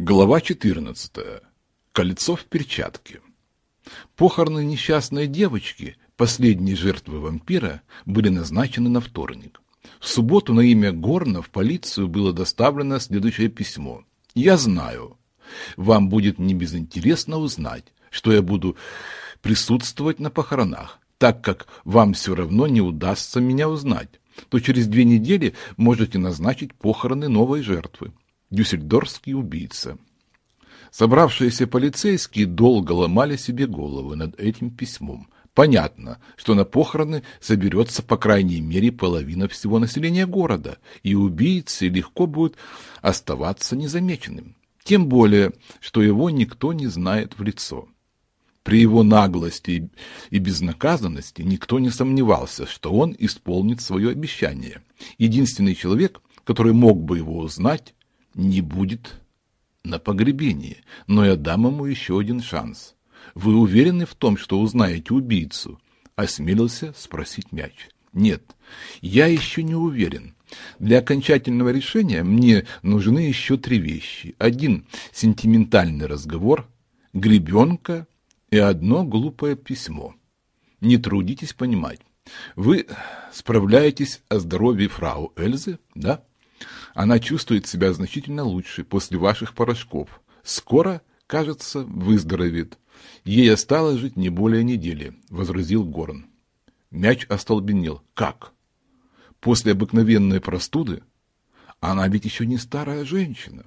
Глава 14. Кольцо в перчатке. Похороны несчастной девочки, последней жертвы вампира, были назначены на вторник. В субботу на имя Горна в полицию было доставлено следующее письмо. «Я знаю. Вам будет не безинтересно узнать, что я буду присутствовать на похоронах, так как вам все равно не удастся меня узнать, то через две недели можете назначить похороны новой жертвы. Дюссельдорфский убийца. Собравшиеся полицейские долго ломали себе головы над этим письмом. Понятно, что на похороны соберется по крайней мере половина всего населения города, и убийце легко будет оставаться незамеченным. Тем более, что его никто не знает в лицо. При его наглости и безнаказанности никто не сомневался, что он исполнит свое обещание. Единственный человек, который мог бы его узнать, не будет на погребении, но я дам ему еще один шанс. Вы уверены в том, что узнаете убийцу? Осмелился спросить мяч. Нет, я еще не уверен. Для окончательного решения мне нужны еще три вещи. Один сентиментальный разговор, гребенка и одно глупое письмо. Не трудитесь понимать. Вы справляетесь о здоровье фрау Эльзы, да? Она чувствует себя значительно лучше после ваших порошков. Скоро, кажется, выздоровеет. Ей осталось жить не более недели, — возразил Горн. Мяч остолбенел. Как? После обыкновенной простуды? Она ведь еще не старая женщина.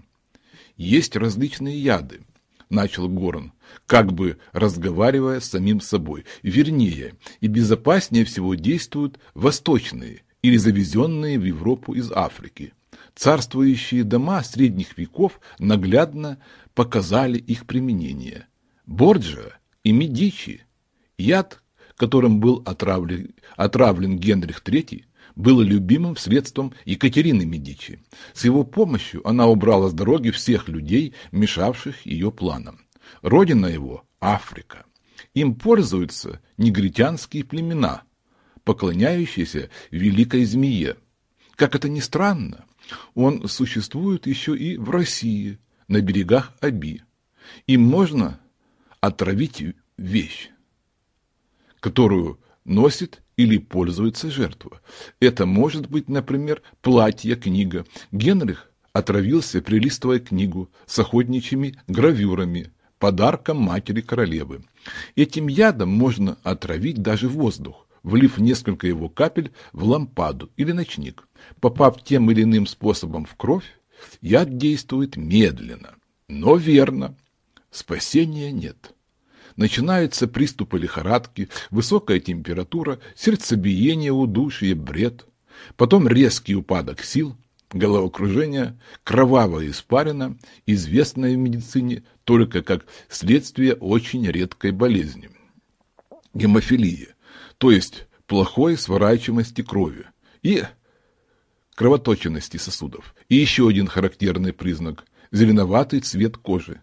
Есть различные яды, — начал Горн, как бы разговаривая с самим собой. Вернее, и безопаснее всего действуют восточные или завезенные в Европу из Африки. Царствующие дома средних веков наглядно показали их применение. Борджиа и Медичи, яд, которым был отравлен, отравлен Генрих III, был любимым средством Екатерины Медичи. С его помощью она убрала с дороги всех людей, мешавших ее планам. Родина его – Африка. Им пользуются негритянские племена, поклоняющиеся великой змее. Как это ни странно, он существует еще и в России, на берегах Аби. Им можно отравить вещь, которую носит или пользуется жертва. Это может быть, например, платье, книга. Генрих отравился, прилистывая книгу с охотничьими гравюрами, подарком матери королевы. Этим ядом можно отравить даже воздух, влив несколько его капель в лампаду или ночник. Попав тем или иным способом в кровь, яд действует медленно, но верно. Спасения нет. Начинаются приступы лихорадки, высокая температура, сердцебиение, удушье, бред. Потом резкий упадок сил, головокружение, кровавая испарина, известная в медицине только как следствие очень редкой болезни. Гемофилия, то есть плохой сворачиваемости крови. И кровоточенности сосудов. И еще один характерный признак – зеленоватый цвет кожи,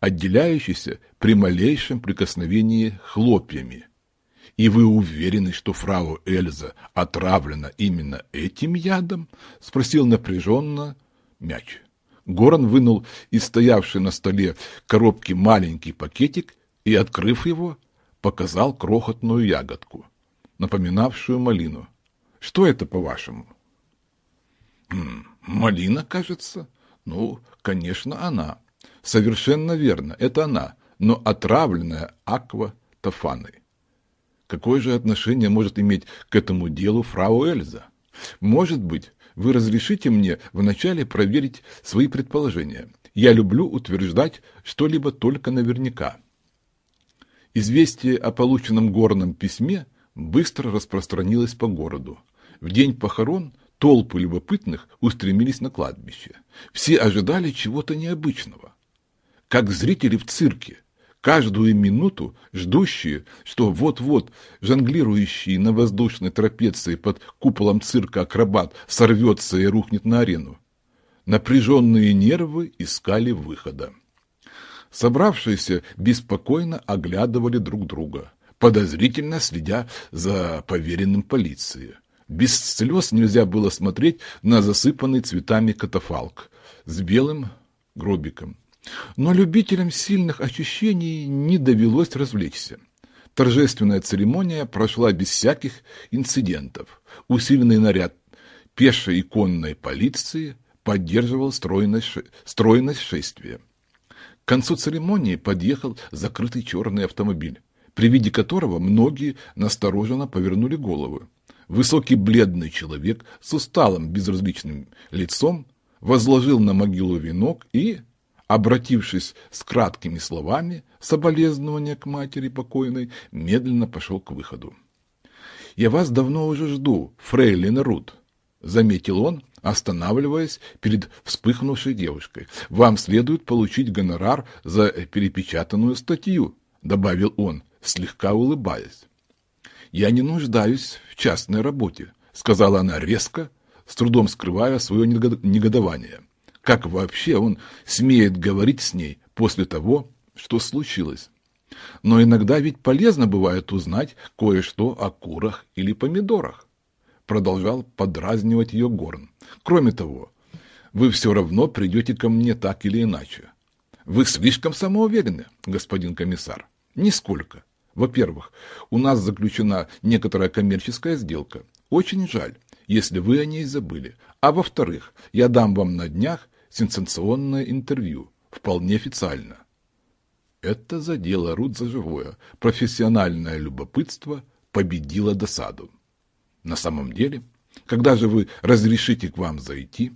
отделяющийся при малейшем прикосновении хлопьями. И вы уверены, что фрау Эльза отравлена именно этим ядом? Спросил напряженно мяч. Горан вынул из стоявшей на столе коробки маленький пакетик и, открыв его, показал крохотную ягодку, напоминавшую малину. Что это, по-вашему? Малина, кажется? Ну, конечно, она. Совершенно верно, это она, но отравленная акватофаной. Какое же отношение может иметь к этому делу фрау Эльза? Может быть, вы разрешите мне вначале проверить свои предположения. Я люблю утверждать что-либо только наверняка. Известие о полученном горном письме быстро распространилось по городу. В день похорон Толпы любопытных устремились на кладбище. Все ожидали чего-то необычного. Как зрители в цирке, каждую минуту ждущие, что вот-вот жонглирующий на воздушной трапеции под куполом цирка акробат сорвется и рухнет на арену. Напряженные нервы искали выхода. Собравшиеся беспокойно оглядывали друг друга, подозрительно следя за поверенным полиции. Без слез нельзя было смотреть на засыпанный цветами катафалк с белым гробиком. Но любителям сильных ощущений не довелось развлечься. Торжественная церемония прошла без всяких инцидентов. Усиленный наряд пешей и конной полиции поддерживал стройность, стройность шествия. К концу церемонии подъехал закрытый черный автомобиль, при виде которого многие настороженно повернули головы. Высокий бледный человек с усталым безразличным лицом возложил на могилу венок и, обратившись с краткими словами соболезнования к матери покойной, медленно пошел к выходу. «Я вас давно уже жду, фрейлин Рут», — заметил он, останавливаясь перед вспыхнувшей девушкой. «Вам следует получить гонорар за перепечатанную статью», — добавил он, слегка улыбаясь. «Я не нуждаюсь в частной работе», — сказала она резко, с трудом скрывая свое негодование. Как вообще он смеет говорить с ней после того, что случилось? Но иногда ведь полезно бывает узнать кое-что о курах или помидорах. Продолжал подразнивать ее Горн. Кроме того, вы все равно придете ко мне так или иначе. Вы слишком самоуверены, господин комиссар. Нисколько. Во-первых, у нас заключена некоторая коммерческая сделка. Очень жаль, если вы о ней забыли. А во-вторых, я дам вам на днях сенсационное интервью, вполне официально. Это задело Рут за живое. Профессиональное любопытство победило досаду. На самом деле, когда же вы разрешите к вам зайти?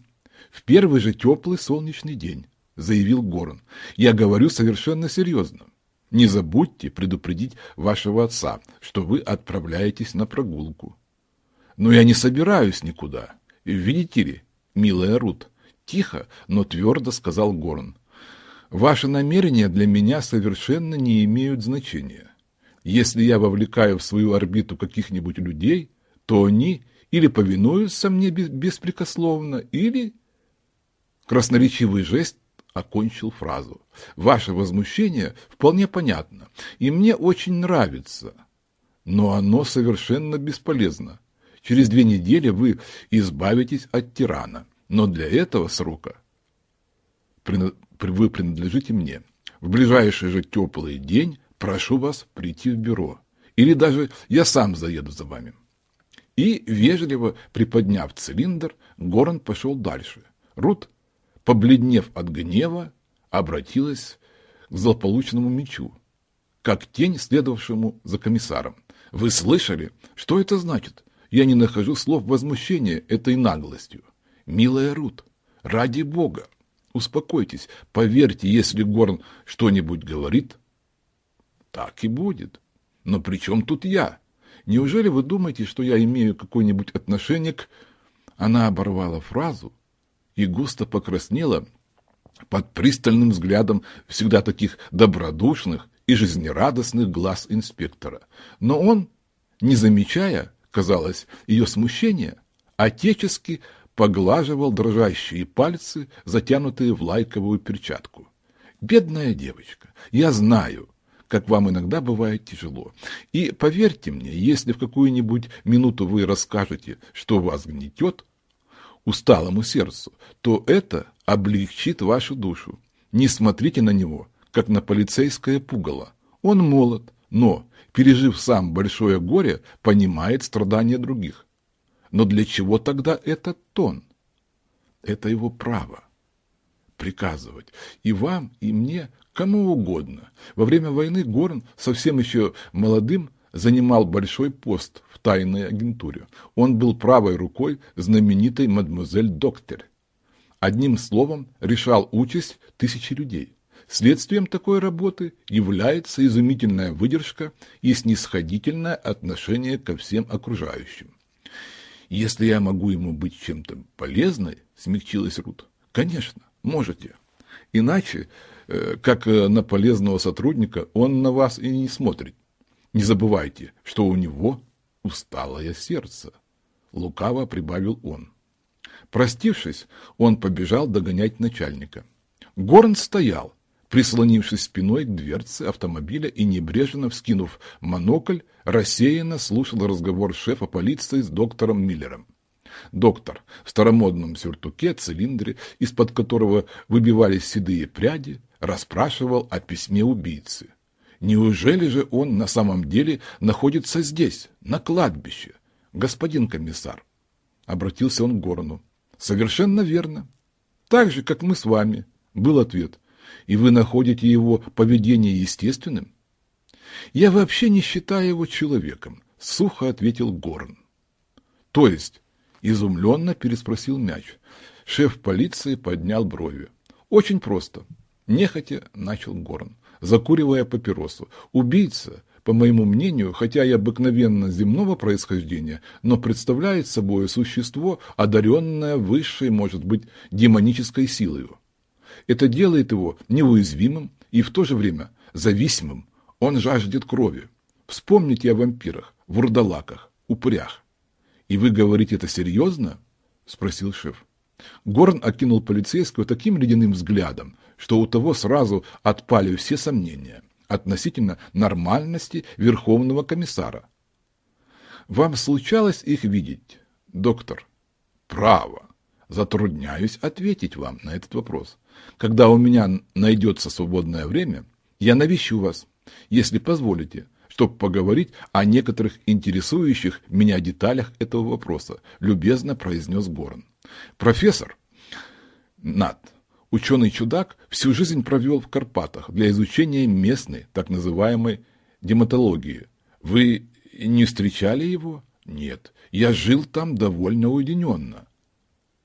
В первый же теплый солнечный день, заявил Горн. Я говорю совершенно серьезно. Не забудьте предупредить вашего отца, что вы отправляетесь на прогулку. Но я не собираюсь никуда. Видите ли, милая Рут, тихо, но твердо сказал Горн. Ваши намерения для меня совершенно не имеют значения. Если я вовлекаю в свою орбиту каких-нибудь людей, то они или повинуются мне беспрекословно, или... Красноречивый жест окончил фразу. Ваше возмущение вполне понятно, и мне очень нравится, но оно совершенно бесполезно. Через две недели вы избавитесь от тирана, но для этого срока вы принадлежите мне. В ближайший же теплый день прошу вас прийти в бюро, или даже я сам заеду за вами. И, вежливо приподняв цилиндр, Горан пошел дальше. Рут побледнев от гнева, обратилась к злополучному мечу, как тень, следовавшему за комиссаром. «Вы слышали? Что это значит? Я не нахожу слов возмущения этой наглостью. Милая Рут, ради Бога, успокойтесь, поверьте, если Горн что-нибудь говорит, так и будет. Но при чем тут я? Неужели вы думаете, что я имею какое-нибудь отношение к...» Она оборвала фразу, и густо покраснела под пристальным взглядом всегда таких добродушных и жизнерадостных глаз инспектора. Но он, не замечая, казалось, ее смущения, отечески поглаживал дрожащие пальцы, затянутые в лайковую перчатку. «Бедная девочка, я знаю, как вам иногда бывает тяжело. И поверьте мне, если в какую-нибудь минуту вы расскажете, что вас гнетет, усталому сердцу, то это облегчит вашу душу. Не смотрите на него, как на полицейское пугало. Он молод, но, пережив сам большое горе, понимает страдания других. Но для чего тогда этот тон? Это его право. Приказывать. И вам, и мне, кому угодно. Во время войны Горн, совсем еще молодым, занимал большой пост в тайной агентуре. Он был правой рукой знаменитой мадемуазель Доктор. Одним словом, решал участь тысячи людей. Следствием такой работы является изумительная выдержка и снисходительное отношение ко всем окружающим. «Если я могу ему быть чем-то полезной», — смягчилась Рут, — «конечно, можете. Иначе, э, как на полезного сотрудника, он на вас и не смотрит. Не забывайте, что у него усталое сердце. Лукаво прибавил он. Простившись, он побежал догонять начальника. Горн стоял, прислонившись спиной к дверце автомобиля и небрежно вскинув монокль, рассеянно слушал разговор шефа полиции с доктором Миллером. Доктор в старомодном сюртуке, цилиндре, из-под которого выбивались седые пряди, расспрашивал о письме убийцы. Неужели же он на самом деле находится здесь, на кладбище, господин комиссар? Обратился он к Горону. Совершенно верно. Так же, как мы с вами, был ответ. И вы находите его поведение естественным? Я вообще не считаю его человеком, сухо ответил Горн. То есть, изумленно переспросил мяч. Шеф полиции поднял брови. Очень просто. Нехотя начал Горн закуривая папиросу. Убийца, по моему мнению, хотя и обыкновенно земного происхождения, но представляет собой существо, одаренное высшей, может быть, демонической силой. Это делает его неуязвимым и в то же время зависимым. Он жаждет крови. Вспомните о вампирах, вурдалаках, упырях. И вы говорите это серьезно? Спросил шеф. Горн окинул полицейского таким ледяным взглядом, что у того сразу отпали все сомнения относительно нормальности Верховного комиссара. Вам случалось их видеть, доктор? Право. Затрудняюсь ответить вам на этот вопрос. Когда у меня найдется свободное время, я навещу вас, если позволите, чтобы поговорить о некоторых интересующих меня деталях этого вопроса, любезно произнес Горн. Профессор Нат, ученый-чудак, всю жизнь провел в Карпатах для изучения местной, так называемой, дематологии. Вы не встречали его? Нет, я жил там довольно уединенно.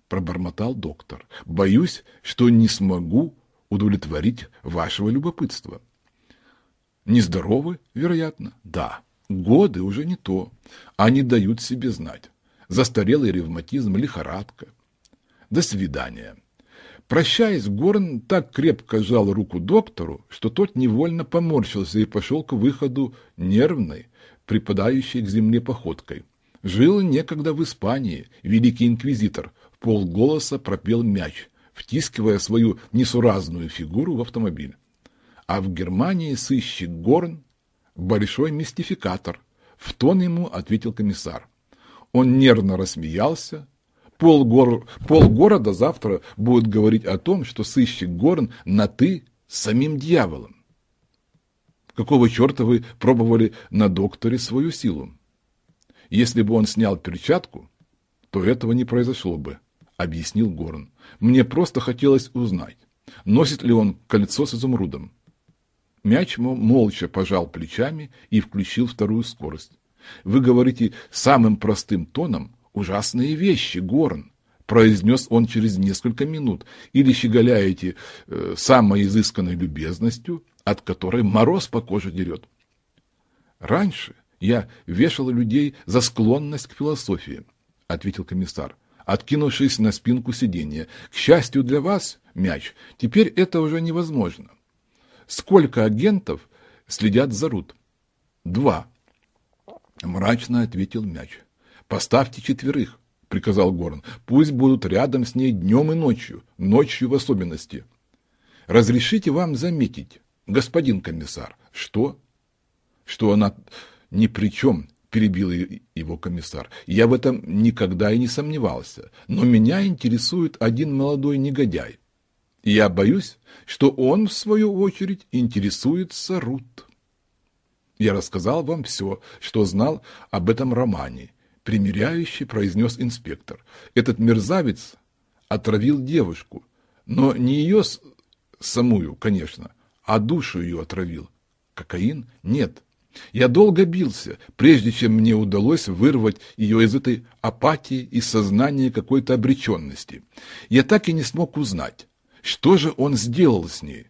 Пробормотал доктор. Боюсь, что не смогу удовлетворить вашего любопытства. Нездоровы, вероятно? Да. Годы уже не то. Они дают себе знать. Застарелый ревматизм, лихорадка. До свидания. Прощаясь, Горн так крепко сжал руку доктору, что тот невольно поморщился и пошел к выходу нервной, припадающей к земле походкой. Жил некогда в Испании великий инквизитор, в полголоса пропел мяч, втискивая свою несуразную фигуру в автомобиль. А в Германии сыщик Горн – большой мистификатор, в тон ему ответил комиссар. Он нервно рассмеялся, полгор... полгорода завтра будет говорить о том, что сыщик Горн на «ты» с самим дьяволом. Какого черта вы пробовали на докторе свою силу? Если бы он снял перчатку, то этого не произошло бы, объяснил Горн. Мне просто хотелось узнать, носит ли он кольцо с изумрудом. Мяч молча пожал плечами и включил вторую скорость. Вы говорите самым простым тоном, ужасные вещи, Горн, произнес он через несколько минут, или щеголяете э, самой изысканной любезностью, от которой мороз по коже дерет. Раньше я вешал людей за склонность к философии, ответил комиссар, откинувшись на спинку сиденья. К счастью для вас, мяч, теперь это уже невозможно. Сколько агентов следят за Рут? Два. Мрачно ответил мяч. Поставьте четверых, приказал Горн. Пусть будут рядом с ней днем и ночью, ночью в особенности. Разрешите вам заметить, господин комиссар, что? Что она ни при чем, перебил его комиссар. Я в этом никогда и не сомневался, но меня интересует один молодой негодяй. Я боюсь, что он, в свою очередь, интересуется Рут. Я рассказал вам все, что знал об этом романе, примиряюще произнес инспектор. Этот мерзавец отравил девушку, но не ее самую, конечно, а душу ее отравил. Кокаин? Нет. Я долго бился, прежде чем мне удалось вырвать ее из этой апатии и сознания какой-то обреченности. Я так и не смог узнать, что же он сделал с ней.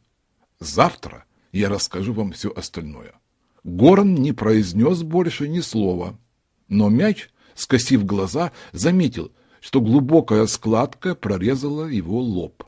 Завтра я расскажу вам все остальное. Горн не произнес больше ни слова, но мяч скосив глаза, заметил, что глубокая складка прорезала его лоб.